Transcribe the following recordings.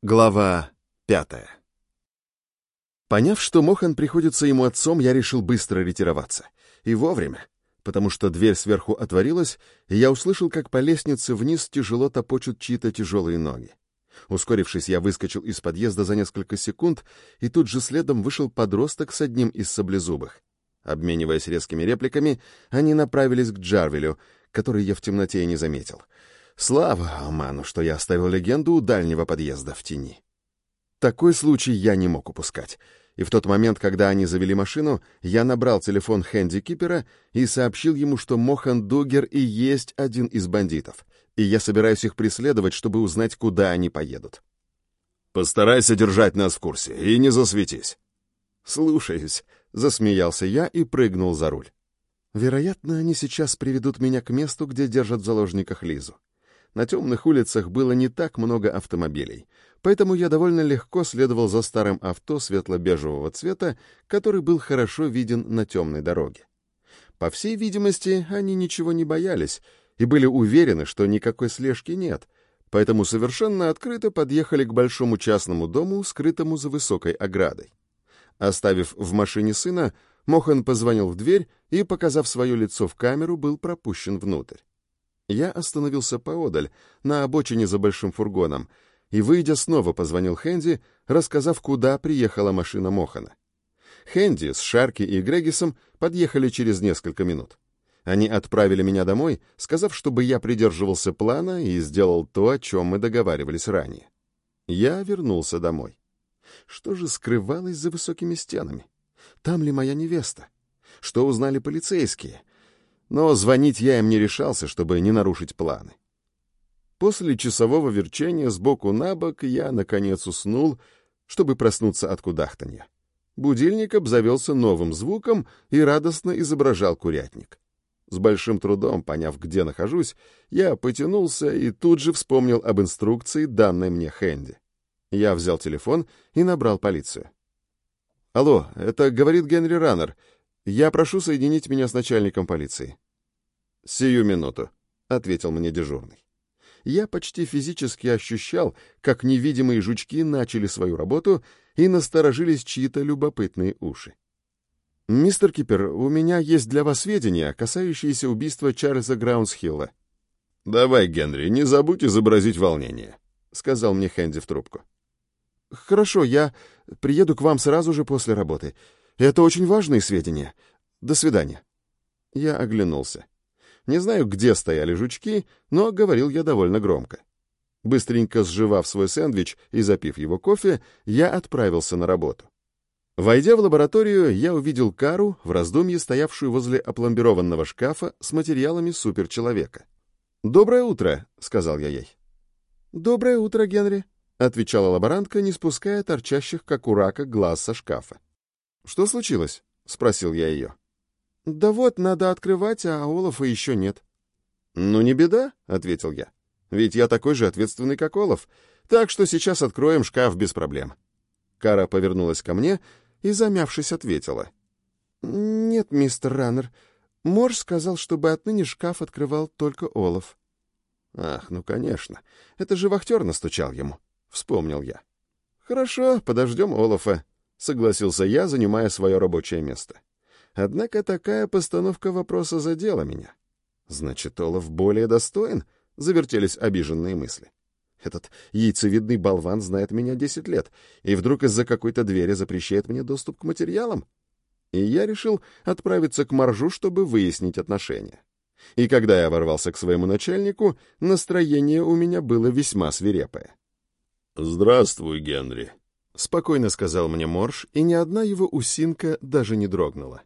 Глава пятая Поняв, что Мохан приходится ему отцом, я решил быстро ретироваться. И вовремя, потому что дверь сверху отворилась, и я услышал, как по лестнице вниз тяжело топочут чьи-то тяжелые ноги. Ускорившись, я выскочил из подъезда за несколько секунд, и тут же следом вышел подросток с одним из саблезубых. Обмениваясь резкими репликами, они направились к Джарвелю, который я в темноте и не заметил — Слава Алману, что я оставил легенду у дальнего подъезда в тени. Такой случай я не мог упускать. И в тот момент, когда они завели машину, я набрал телефон Хэнди Кипера и сообщил ему, что Мохан Дугер и есть один из бандитов, и я собираюсь их преследовать, чтобы узнать, куда они поедут. «Постарайся держать нас в курсе и не засветись». «Слушаюсь», — засмеялся я и прыгнул за руль. Вероятно, они сейчас приведут меня к месту, где держат в заложниках Лизу. На темных улицах было не так много автомобилей, поэтому я довольно легко следовал за старым авто светло-бежевого цвета, который был хорошо виден на темной дороге. По всей видимости, они ничего не боялись и были уверены, что никакой слежки нет, поэтому совершенно открыто подъехали к большому частному дому, скрытому за высокой оградой. Оставив в машине сына, Мохан позвонил в дверь и, показав свое лицо в камеру, был пропущен внутрь. Я остановился поодаль, на обочине за большим фургоном, и, выйдя, снова позвонил Хэнди, рассказав, куда приехала машина Мохана. Хэнди с Шарки и Грегисом подъехали через несколько минут. Они отправили меня домой, сказав, чтобы я придерживался плана и сделал то, о чем мы договаривались ранее. Я вернулся домой. Что же скрывалось за высокими стенами? Там ли моя невеста? Что узнали полицейские? Но звонить я им не решался, чтобы не нарушить планы. После часового верчения сбоку на бок я, наконец, уснул, чтобы проснуться от кудахтанья. Будильник обзавелся новым звуком и радостно изображал курятник. С большим трудом, поняв, где нахожусь, я потянулся и тут же вспомнил об инструкции, данной мне Хэнди. Я взял телефон и набрал полицию. «Алло, это говорит Генри Раннер. «Я прошу соединить меня с начальником полиции». «Сию минуту», — ответил мне дежурный. Я почти физически ощущал, как невидимые жучки начали свою работу и насторожились чьи-то любопытные уши. «Мистер Кипер, у меня есть для вас сведения, касающиеся убийства Чарльза Граунсхилла». «Давай, Генри, не забудь изобразить волнение», — сказал мне Хэнди в трубку. «Хорошо, я приеду к вам сразу же после работы. Это очень важные сведения. До свидания. Я оглянулся. Не знаю, где стояли жучки, но говорил я довольно громко. Быстренько сживав свой сэндвич и запив его кофе, я отправился на работу. Войдя в лабораторию, я увидел Кару в раздумье, стоявшую возле опломбированного шкафа с материалами суперчеловека. «Доброе утро», — сказал я ей. «Доброе утро, Генри», — отвечала лаборантка, не спуская торчащих, как у рака, глаз со шкафа. «Что случилось?» — спросил я ее. «Да вот, надо открывать, а Олафа еще нет». «Ну, не беда», — ответил я. «Ведь я такой же ответственный, как Олаф, так что сейчас откроем шкаф без проблем». Кара повернулась ко мне и, замявшись, ответила. «Нет, мистер Раннер, Морж сказал, чтобы отныне шкаф открывал только Олаф». «Ах, ну, конечно. Это же вахтер настучал ему», — вспомнил я. «Хорошо, подождем Олафа. — согласился я, занимая свое рабочее место. Однако такая постановка вопроса задела меня. «Значит, Олаф более достоин?» — завертелись обиженные мысли. «Этот яйцевидный болван знает меня десять лет, и вдруг из-за какой-то двери запрещает мне доступ к материалам?» И я решил отправиться к Маржу, чтобы выяснить отношения. И когда я ворвался к своему начальнику, настроение у меня было весьма свирепое. «Здравствуй, Генри», — спокойно сказал мне Морж, и ни одна его усинка даже не дрогнула.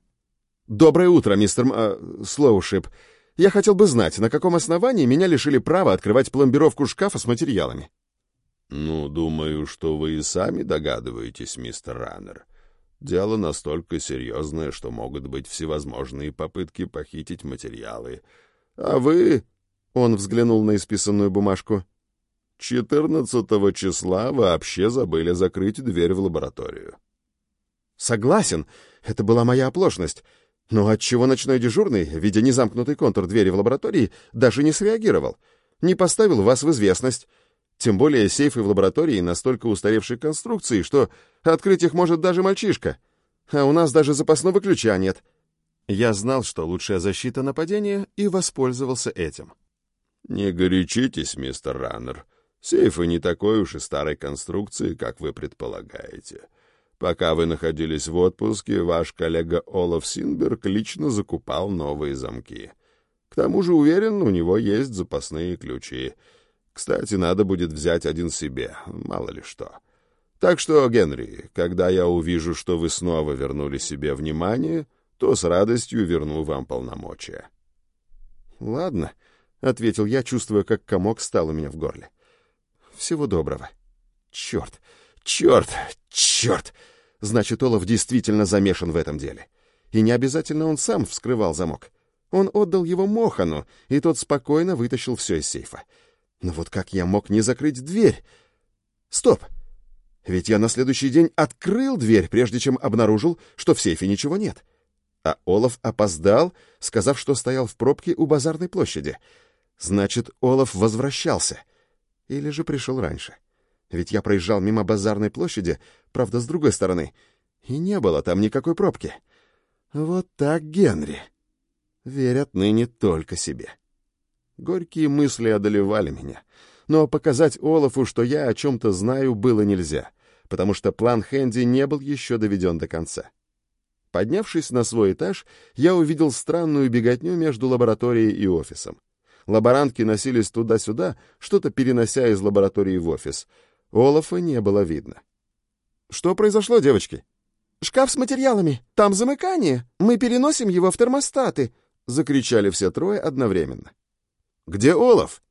«Доброе утро, мистер. Э, Слоушип. Я хотел бы знать, на каком основании меня лишили права открывать пломбировку шкафа с материалами?» «Ну, думаю, что вы и сами догадываетесь, мистер Раннер. Дело настолько серьезное, что могут быть всевозможные попытки похитить материалы. А вы...» — он взглянул на исписанную бумажку. 14 числа вообще забыли закрыть дверь в лабораторию. Согласен, это была моя оплошность. Но отчего ночной дежурный, видя незамкнутый контур двери в лаборатории, даже не среагировал, не поставил вас в известность? Тем более сейфы в лаборатории настолько устаревшей конструкции, что открыть их может даже мальчишка. А у нас даже запасного ключа нет. Я знал, что лучшая защита нападения, и воспользовался этим. «Не горячитесь, мистер Раннер. Сейфы не такой уж и старой конструкции, как вы предполагаете. Пока вы находились в отпуске, ваш коллега Олаф Синберг лично закупал новые замки. К тому же, уверен, у него есть запасные ключи. Кстати, надо будет взять один себе, мало ли что. Так что, Генри, когда я увижу, что вы снова вернули себе внимание, то с радостью верну вам полномочия. — Ладно, — ответил я, чувствуя, как комок стал у меня в горле. — Всего доброго. Черт, черт, черт! Значит, Олаф действительно замешан в этом деле. И не обязательно он сам вскрывал замок. Он отдал его Мохану, и тот спокойно вытащил все из сейфа. Но вот как я мог не закрыть дверь? Стоп! Ведь я на следующий день открыл дверь, прежде чем обнаружил, что в сейфе ничего нет. А Олаф опоздал, сказав, что стоял в пробке у базарной площади. Значит, Олаф возвращался. Или же пришел раньше. Ведь я проезжал мимо базарной площади, правда, с другой стороны, и не было там никакой пробки. Вот так Генри. Верят ныне только себе. Горькие мысли одолевали меня. Но показать Олафу, что я о чем-то знаю, было нельзя, потому что план Хэнди не был еще доведен до конца. Поднявшись на свой этаж, я увидел странную беготню между лабораторией и офисом. Лаборантки носились туда-сюда, что-то перенося из лаборатории в офис. Олафа не было видно. «Что произошло, девочки?» «Шкаф с материалами. Там замыкание. Мы переносим его в термостаты», — закричали все трое одновременно. «Где Олаф?»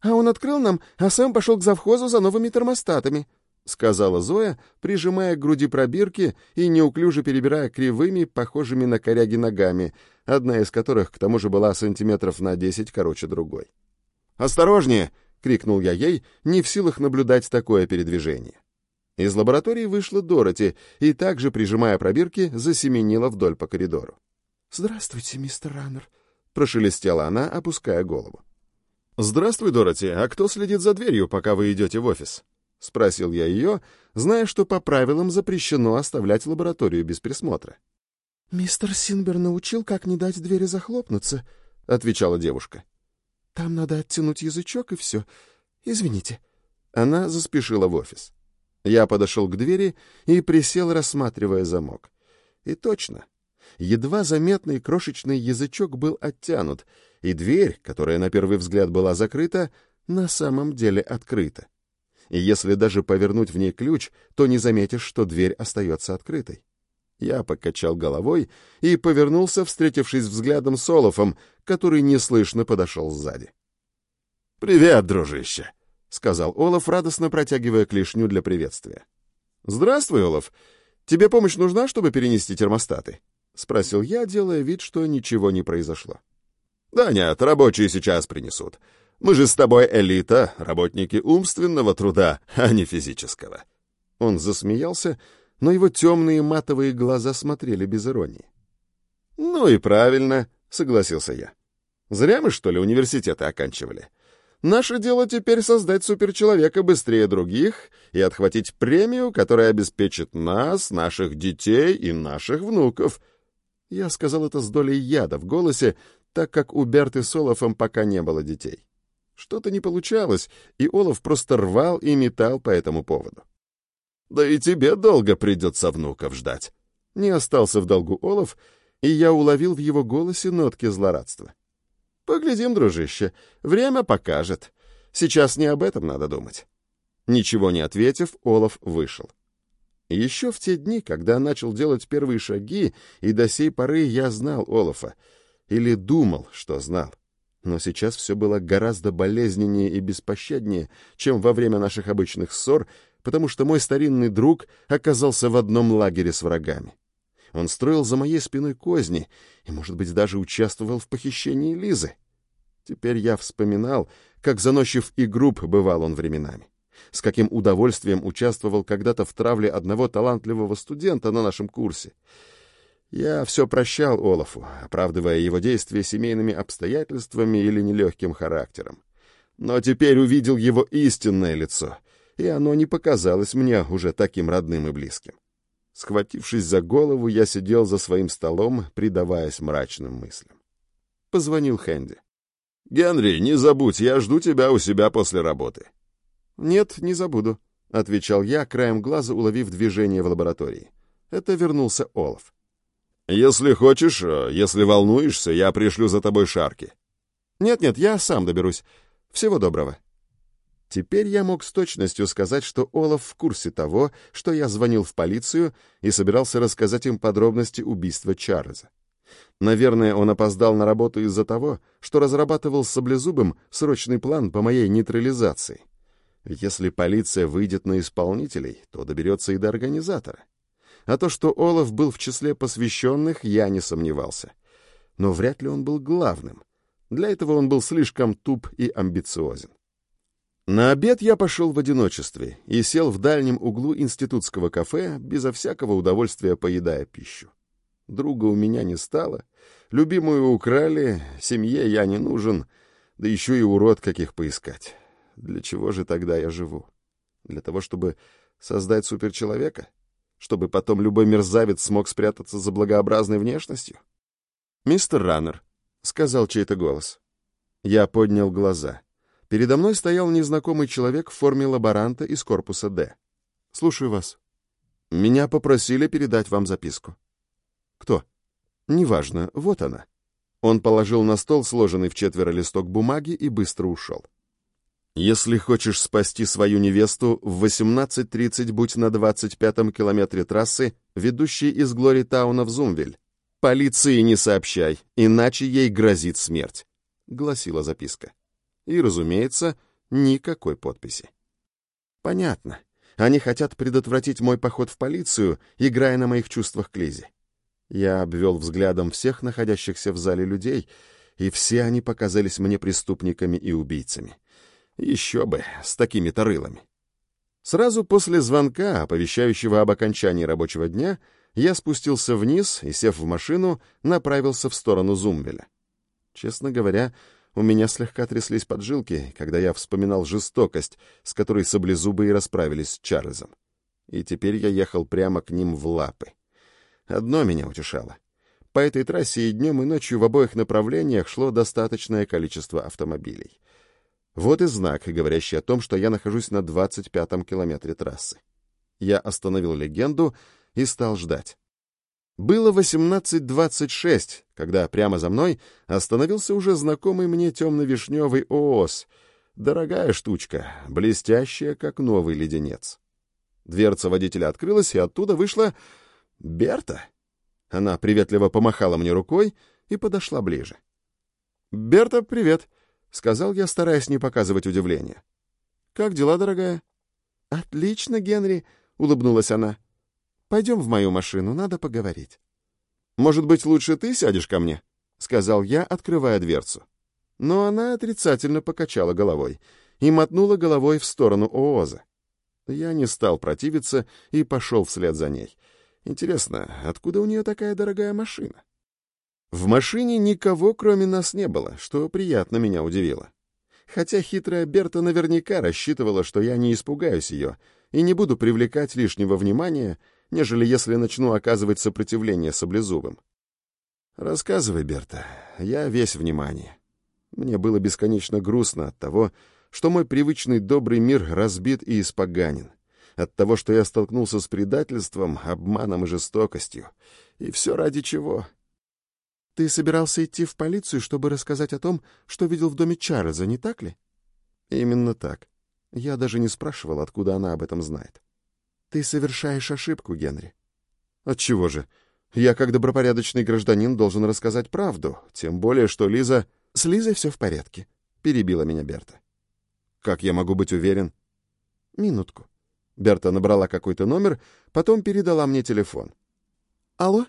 «А он открыл нам, а сам пошел к завхозу за новыми термостатами», — сказала Зоя, прижимая к груди пробирки и неуклюже перебирая кривыми, похожими на коряги ногами, одна из которых, к тому же, была сантиметров на десять короче другой. «Осторожнее!» — крикнул я ей, не в силах наблюдать такое передвижение. Из лаборатории вышла Дороти и, также прижимая пробирки, засеменила вдоль по коридору. «Здравствуйте, мистер Раннер», — прошелестела она, опуская голову. «Здравствуй, Дороти. А кто следит за дверью, пока вы идете в офис?» — спросил я ее, зная, что по правилам запрещено оставлять лабораторию без присмотра. «Мистер Синбер научил, как не дать двери захлопнуться», — отвечала девушка. «Там надо оттянуть язычок, и все. Извините». Она заспешила в офис. Я подошел к двери и присел, рассматривая замок. И точно. Едва заметный крошечный язычок был оттянут, и дверь, которая на первый взгляд была закрыта, на самом деле открыта. И если даже повернуть в ней ключ, то не заметишь, что дверь остается открытой. Я покачал головой и повернулся, встретившись взглядом с Олафом, который неслышно подошел сзади. «Привет, дружище!» — сказал Олаф, радостно протягивая клешню для приветствия. «Здравствуй, Олаф. Тебе помощь нужна, чтобы перенести термостаты?» — спросил я, делая вид, что ничего не произошло. «Да нет, рабочие сейчас принесут. Мы же с тобой элита, работники умственного труда, а не физического». Он засмеялся, но его темные матовые глаза смотрели без иронии. «Ну и правильно», — согласился я. «Зря мы, что ли, университеты оканчивали. Наше дело теперь создать суперчеловека быстрее других и отхватить премию, которая обеспечит нас, наших детей и наших внуков. Я сказал это с долей яда в голосе, так как у Берты с Олафом пока не было детей. Что-то не получалось, и Олаф просто рвал и метал по этому поводу. «Да и тебе долго придется внуков ждать». Не остался в долгу Олаф, и я уловил в его голосе нотки злорадства. Поглядим, дружище, время покажет. Сейчас не об этом надо думать. Ничего не ответив, Олаф вышел. Еще в те дни, когда начал делать первые шаги, и до сей поры я знал Олафа, или думал, что знал. Но сейчас все было гораздо болезненнее и беспощаднее, чем во время наших обычных ссор, потому что мой старинный друг оказался в одном лагере с врагами. Он строил за моей спиной козни и, может быть, даже участвовал в похищении Лизы. Теперь я вспоминал, как заносчив и груб бывал он временами. С каким удовольствием участвовал когда-то в травле одного талантливого студента на нашем курсе. Я все прощал Олафу, оправдывая его действия семейными обстоятельствами или нелегким характером. но теперь увидел его истинное лицо, и оно не показалось мне уже таким родным и близким. Схватившись за голову, я сидел за своим столом, предаваясь мрачным мыслям. Позвонил Хэнди. «Генри, не забудь, я жду тебя у себя после работы». «Нет, не забуду», — отвечал я, краем глаза уловив движение в лаборатории. Это вернулся Олаф. «Если хочешь, э, если волнуешься, я пришлю за тобой шарки». «Нет-нет, я сам доберусь. Всего доброго». Теперь я мог с точностью сказать, что Олаф в курсе того, что я звонил в полицию и собирался рассказать им подробности убийства Чарльза. Наверное, он опоздал на работу из-за того, что разрабатывал с Саблезубым срочный план по моей нейтрализации. Если полиция выйдет на исполнителей, то доберется и до организатора. А то, что Олаф был в числе посвященных, я не сомневался. Но вряд ли он был главным. Для этого он был слишком туп и амбициозен. На обед я пошел в одиночестве и сел в дальнем углу институтского кафе, безо всякого удовольствия поедая пищу. Друга у меня не стало, любимую украли, семье я не нужен, да еще и урод каких поискать. Для чего же тогда я живу? Для того, чтобы создать суперчеловека? Чтобы потом любой мерзавец смог спрятаться за благообразной внешностью? «Мистер Раннер», — сказал чей-то голос. Я поднял глаза. Передо мной стоял незнакомый человек в форме лаборанта из корпуса «Д». «Слушаю вас. Меня попросили передать вам записку». «Кто?» «Неважно. Вот она». Он положил на стол сложенный в четверо листок бумаги и быстро ушел. Если хочешь спасти свою невесту, в 18.30 будь на 25-м километре трассы, ведущей из Глоритауна в Зумвель. Полиции не сообщай, иначе ей грозит смерть», — гласила записка. И, разумеется, никакой подписи. Понятно. Они хотят предотвратить мой поход в полицию, играя на моих чувствах к Лизе. Я обвел взглядом всех находящихся в зале людей, и все они показались мне преступниками и убийцами. Еще бы, с такими-то рылами. Сразу после звонка, оповещающего об окончании рабочего дня, я спустился вниз и, сев в машину, направился в сторону Зумвеля. Честно говоря, у меня слегка тряслись поджилки, когда я вспоминал жестокость, с которой саблезубые расправились с Чарльзом. И теперь я ехал прямо к ним в лапы. Одно меня утешало. По этой трассе и днем, и ночью в обоих направлениях шло достаточное количество автомобилей. Вот и знак, говорящий о том, что я нахожусь на 25-м километре трассы. Я остановил легенду и стал ждать. Было 18.26, когда прямо за мной остановился уже знакомый мне темно-вишневый ООС. Дорогая штучка, блестящая, как новый леденец. Дверца водителя открылась, и оттуда вышла Берта. Она приветливо помахала мне рукой и подошла ближе. «Берта, привет!» — сказал я, стараясь не показывать удивления. «Как дела, дорогая?» «Отлично, Генри», — улыбнулась она. «Пойдем в мою машину, надо поговорить». «Может быть, лучше ты сядешь ко мне?» — сказал я, открывая дверцу. Но она отрицательно покачала головой и мотнула головой в сторону Ооза. Я не стал противиться и пошел вслед за ней. Интересно, откуда у нее такая дорогая машина? В машине никого, кроме нас, не было, что приятно меня удивило. Хотя хитрая Берта наверняка рассчитывала, что я не испугаюсь ее и не буду привлекать лишнего внимания, нежели если начну оказывать сопротивление саблезубым. «Рассказывай, Берта, я весь внимание». Мне было бесконечно грустно от того, что мой привычный добрый мир разбит и испоганен, от того, что я столкнулся с предательством, обманом и жестокостью. И все ради чего? Ты собирался идти в полицию, чтобы рассказать о том, что видел в доме Чарльза, не так ли? Именно так. Я даже не спрашивал, откуда она об этом знает. Ты совершаешь ошибку, Генри. Отчего же? Я, как добропорядочный гражданин, должен рассказать правду, тем более, что Лиза... С Лизой все в порядке, перебила меня Берта. Как я могу быть уверен? Минутку. Берта набрала какой-то номер, потом передала мне телефон. Алло?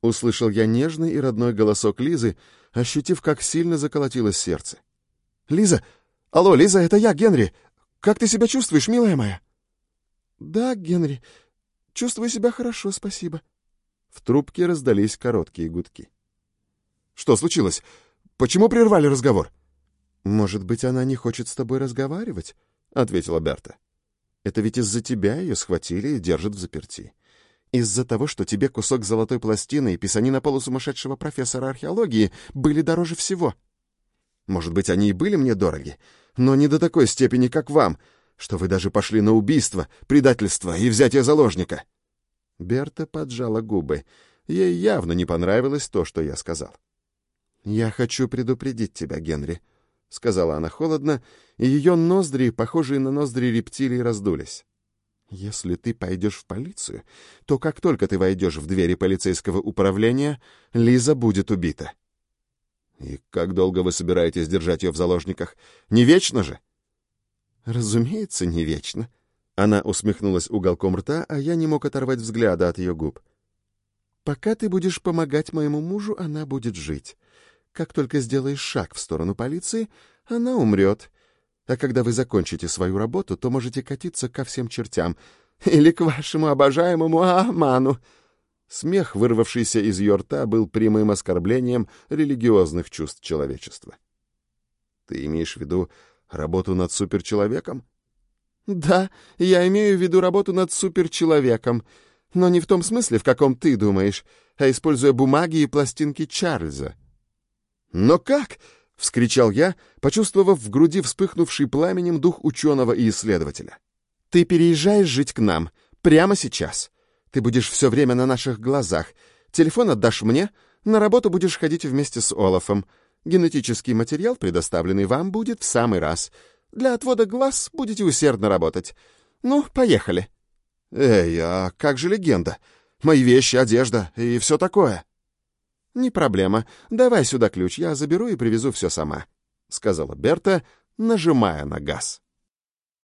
Услышал я нежный и родной голосок Лизы, ощутив, как сильно заколотилось сердце. «Лиза! Алло, Лиза, это я, Генри! Как ты себя чувствуешь, милая моя?» «Да, Генри, чувствую себя хорошо, спасибо». В трубке раздались короткие гудки. «Что случилось? Почему прервали разговор?» «Может быть, она не хочет с тобой разговаривать?» — ответила Берта. «Это ведь из-за тебя ее схватили и держат в заперти. Из-за того, что тебе кусок золотой пластины и писанина полусумасшедшего профессора археологии были дороже всего. Может быть, они и были мне дороги, но не до такой степени, как вам, что вы даже пошли на убийство, предательство и взятие заложника». Берта поджала губы. Ей явно не понравилось то, что я сказал. «Я хочу предупредить тебя, Генри», — сказала она холодно, и ее ноздри, похожие на ноздри рептилий, раздулись. «Если ты пойдешь в полицию, то как только ты войдешь в двери полицейского управления, Лиза будет убита». «И как долго вы собираетесь держать ее в заложниках? Не вечно же?» «Разумеется, не вечно». Она усмехнулась уголком рта, а я не мог оторвать взгляда от ее губ. «Пока ты будешь помогать моему мужу, она будет жить. Как только сделаешь шаг в сторону полиции, она умрет. А когда вы закончите свою работу, то можете катиться ко всем чертям. Или к вашему обожаемому Аману». Смех, вырвавшийся из ее рта, был прямым оскорблением религиозных чувств человечества. «Ты имеешь в виду работу над суперчеловеком?» «Да, я имею в виду работу над суперчеловеком, но не в том смысле, в каком ты думаешь, а используя бумаги и пластинки Чарльза». «Но как?» — вскричал я, почувствовав в груди вспыхнувший пламенем дух ученого и исследователя. «Ты переезжаешь жить к нам. Прямо сейчас. Ты будешь все время на наших глазах. Телефон отдашь мне, на работу будешь ходить вместе с Олафом. Генетический материал, предоставленный вам, будет в самый раз. Для отвода глаз будете усердно работать. Ну, поехали». «Эй, а как же легенда? Мои вещи, одежда и все такое?» «Не проблема. Давай сюда ключ, я заберу и привезу все сама», — сказала Берта, нажимая на газ.